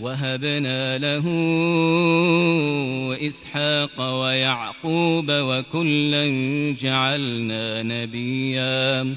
وهبنا له إسحاق ويعقوب وكلا جعلنا نبيا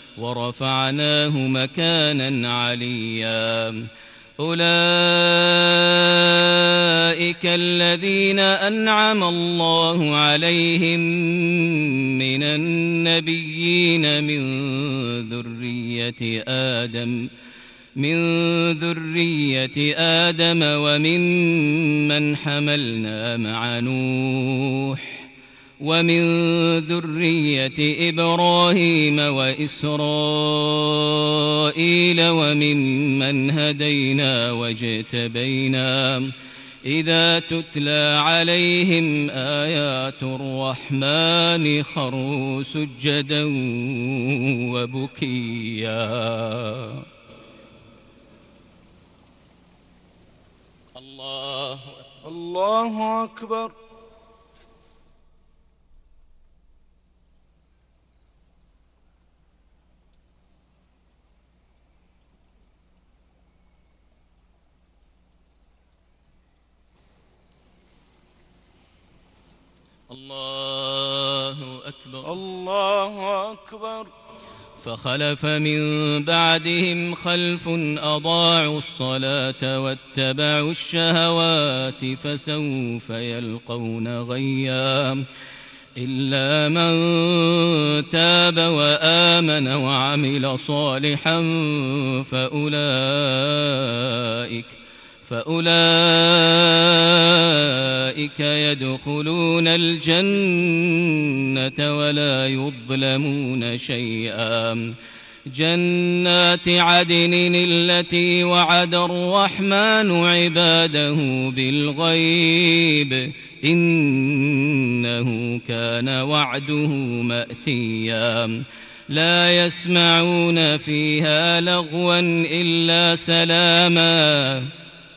ورفعناه مكانا عليا. أولئك الذين أنعم الله عليهم من النبيين من ذرية آدم من ذرية آدم وممن حملنا مع نوح. ومن ذرية إبراهيم وإسرائيل وممن هدينا واجتبينا إذا تتلى عليهم آيات الرحمن خروا سجدا وبكيا. الله الله أكبر. الله أكبر. الله أكبر. فخلف من بعدهم خلف أضاعوا الصلاة واتبعوا الشهوات فسوف يلقون غيا. إلا من تاب وآمن وعمل صالحا فأولئك فأولئك يدخلون الجنة ولا يظلمون شيئا. جنات عدن التي وعد الرحمن عباده بالغيب إنه كان وعده مأتيا. لا يسمعون فيها لغوا إلا سلاما.